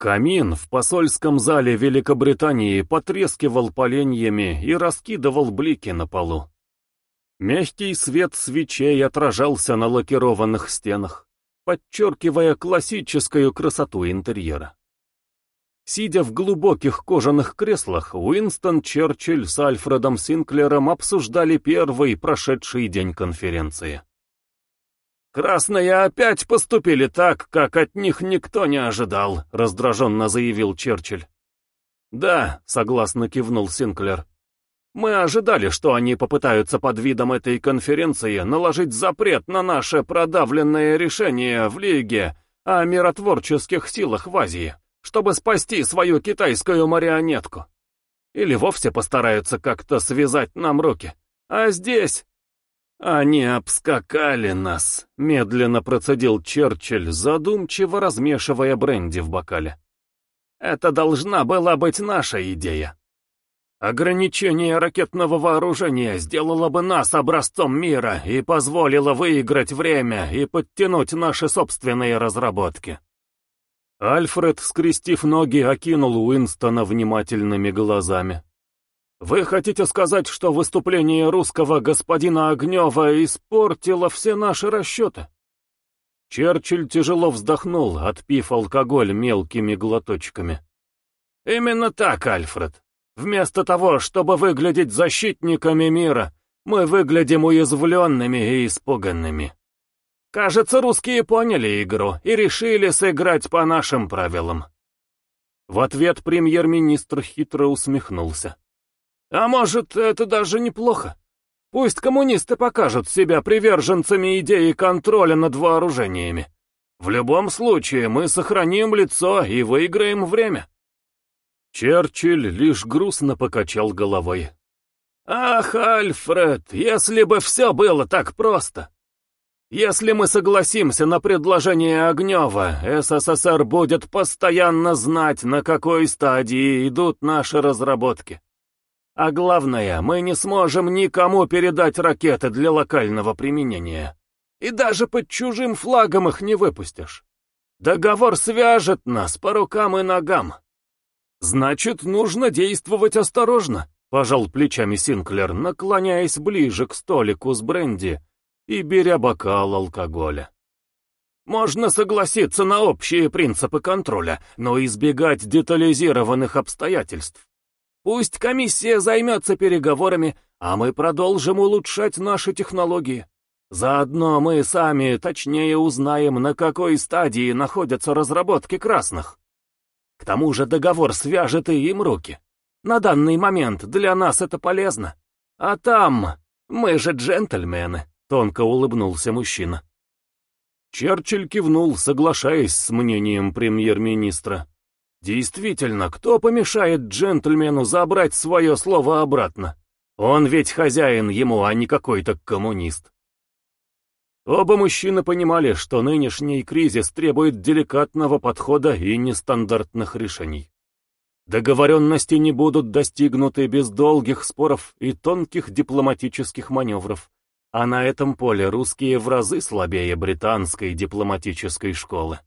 Камин в посольском зале Великобритании потрескивал поленьями и раскидывал блики на полу. Мягкий свет свечей отражался на лакированных стенах, подчеркивая классическую красоту интерьера. Сидя в глубоких кожаных креслах, Уинстон Черчилль с Альфредом Синклером обсуждали первый прошедший день конференции. «Красные опять поступили так, как от них никто не ожидал», — раздраженно заявил Черчилль. «Да», — согласно кивнул Синклер. «Мы ожидали, что они попытаются под видом этой конференции наложить запрет на наше продавленное решение в Лиге о миротворческих силах в Азии, чтобы спасти свою китайскую марионетку. Или вовсе постараются как-то связать нам руки. А здесь «Они обскакали нас», — медленно процедил Черчилль, задумчиво размешивая бренди в бокале. «Это должна была быть наша идея. Ограничение ракетного вооружения сделало бы нас образцом мира и позволило выиграть время и подтянуть наши собственные разработки». Альфред, скрестив ноги, окинул Уинстона внимательными глазами. Вы хотите сказать, что выступление русского господина Огнева испортило все наши расчеты? Черчилль тяжело вздохнул, отпив алкоголь мелкими глоточками. Именно так, Альфред. Вместо того, чтобы выглядеть защитниками мира, мы выглядим уязвленными и испуганными. Кажется, русские поняли игру и решили сыграть по нашим правилам. В ответ премьер-министр хитро усмехнулся. А может, это даже неплохо. Пусть коммунисты покажут себя приверженцами идеи контроля над вооружениями. В любом случае, мы сохраним лицо и выиграем время. Черчилль лишь грустно покачал головой. «Ах, Альфред, если бы все было так просто! Если мы согласимся на предложение Огнева, СССР будет постоянно знать, на какой стадии идут наши разработки. А главное, мы не сможем никому передать ракеты для локального применения. И даже под чужим флагом их не выпустишь. Договор свяжет нас по рукам и ногам. Значит, нужно действовать осторожно, пожал плечами Синклер, наклоняясь ближе к столику с бренди и беря бокал алкоголя. Можно согласиться на общие принципы контроля, но избегать детализированных обстоятельств. Пусть комиссия займется переговорами, а мы продолжим улучшать наши технологии. Заодно мы сами точнее узнаем, на какой стадии находятся разработки красных. К тому же договор свяжет и им руки. На данный момент для нас это полезно. А там, мы же джентльмены, тонко улыбнулся мужчина. Черчилль кивнул, соглашаясь с мнением премьер-министра. Действительно, кто помешает джентльмену забрать свое слово обратно? Он ведь хозяин ему, а не какой-то коммунист. Оба мужчины понимали, что нынешний кризис требует деликатного подхода и нестандартных решений. Договоренности не будут достигнуты без долгих споров и тонких дипломатических маневров, а на этом поле русские в разы слабее британской дипломатической школы.